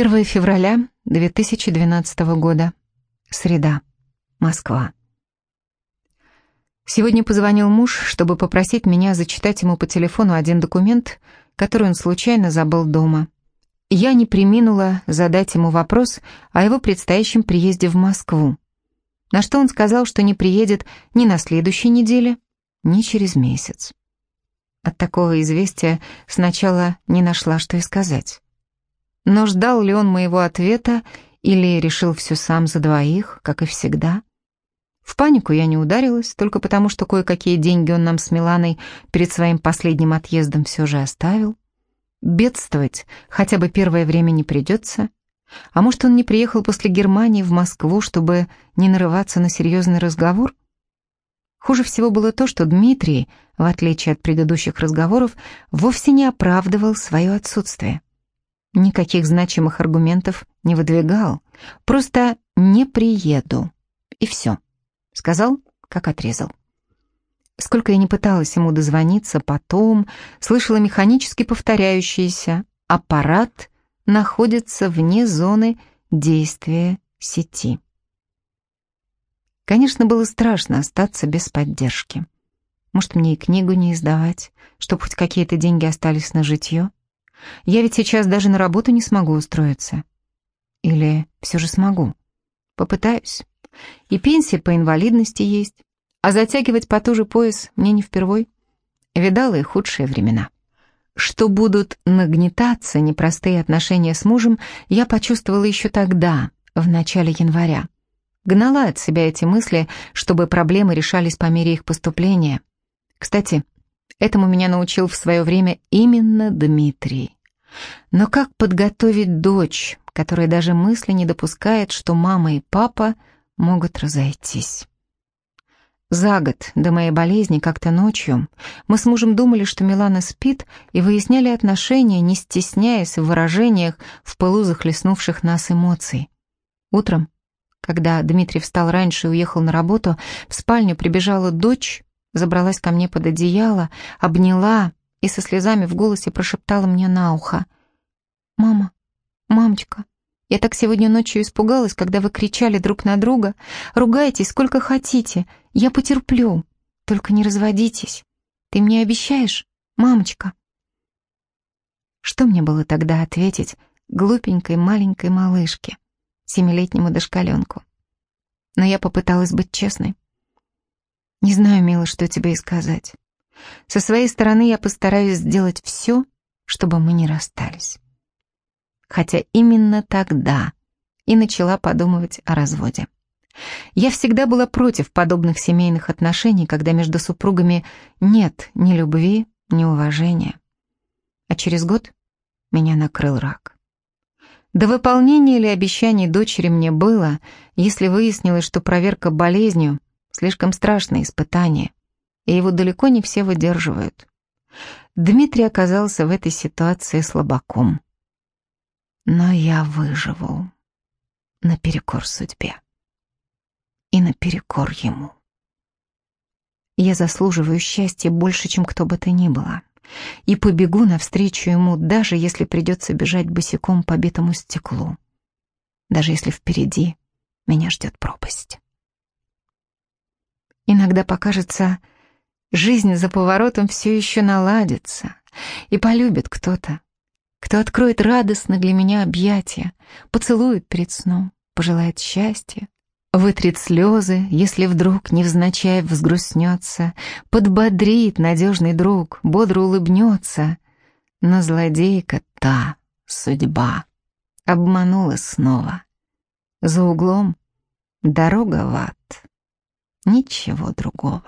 1 февраля 2012 года. Среда. Москва. Сегодня позвонил муж, чтобы попросить меня зачитать ему по телефону один документ, который он случайно забыл дома. Я не приминула задать ему вопрос о его предстоящем приезде в Москву, на что он сказал, что не приедет ни на следующей неделе, ни через месяц. От такого известия сначала не нашла, что и сказать. Но ждал ли он моего ответа или решил все сам за двоих, как и всегда? В панику я не ударилась, только потому, что кое-какие деньги он нам с Миланой перед своим последним отъездом все же оставил. Бедствовать хотя бы первое время не придется. А может, он не приехал после Германии в Москву, чтобы не нарываться на серьезный разговор? Хуже всего было то, что Дмитрий, в отличие от предыдущих разговоров, вовсе не оправдывал свое отсутствие. Никаких значимых аргументов не выдвигал. Просто «не приеду». И все. Сказал, как отрезал. Сколько я не пыталась ему дозвониться, потом слышала механически повторяющееся «аппарат находится вне зоны действия сети». Конечно, было страшно остаться без поддержки. Может, мне и книгу не издавать, чтобы хоть какие-то деньги остались на житье? Я ведь сейчас даже на работу не смогу устроиться. Или все же смогу? Попытаюсь. И пенсия по инвалидности есть. А затягивать потуже пояс мне не впервой. Видала и худшие времена. Что будут нагнетаться непростые отношения с мужем, я почувствовала еще тогда, в начале января. Гнала от себя эти мысли, чтобы проблемы решались по мере их поступления. Кстати, Этому меня научил в свое время именно Дмитрий. Но как подготовить дочь, которая даже мысли не допускает, что мама и папа могут разойтись? За год до моей болезни, как-то ночью, мы с мужем думали, что Милана спит, и выясняли отношения, не стесняясь в выражениях в пылу захлестнувших нас эмоций. Утром, когда Дмитрий встал раньше и уехал на работу, в спальню прибежала дочь забралась ко мне под одеяло, обняла и со слезами в голосе прошептала мне на ухо. «Мама, мамочка, я так сегодня ночью испугалась, когда вы кричали друг на друга. Ругайтесь сколько хотите, я потерплю, только не разводитесь. Ты мне обещаешь, мамочка?» Что мне было тогда ответить глупенькой маленькой малышке, семилетнему дошкаленку? Но я попыталась быть честной. Не знаю, мило, что тебе и сказать. Со своей стороны я постараюсь сделать все, чтобы мы не расстались. Хотя именно тогда и начала подумывать о разводе. Я всегда была против подобных семейных отношений, когда между супругами нет ни любви, ни уважения. А через год меня накрыл рак. До выполнения ли обещаний дочери мне было, если выяснилось, что проверка болезнью Слишком страшное испытание, и его далеко не все выдерживают. Дмитрий оказался в этой ситуации слабаком. Но я выживу наперекор судьбе и наперекор ему. Я заслуживаю счастья больше, чем кто бы то ни было, и побегу навстречу ему, даже если придется бежать босиком по битому стеклу, даже если впереди меня ждет пропасть. Иногда покажется, жизнь за поворотом все еще наладится, и полюбит кто-то, кто откроет радостно для меня объятия, поцелует перед сном, пожелает счастья, вытрет слезы, если вдруг невзначай взгрустнется, подбодрит надежный друг, бодро улыбнется. Но злодейка та, судьба, обманула снова. За углом дорога в ад ничего другого.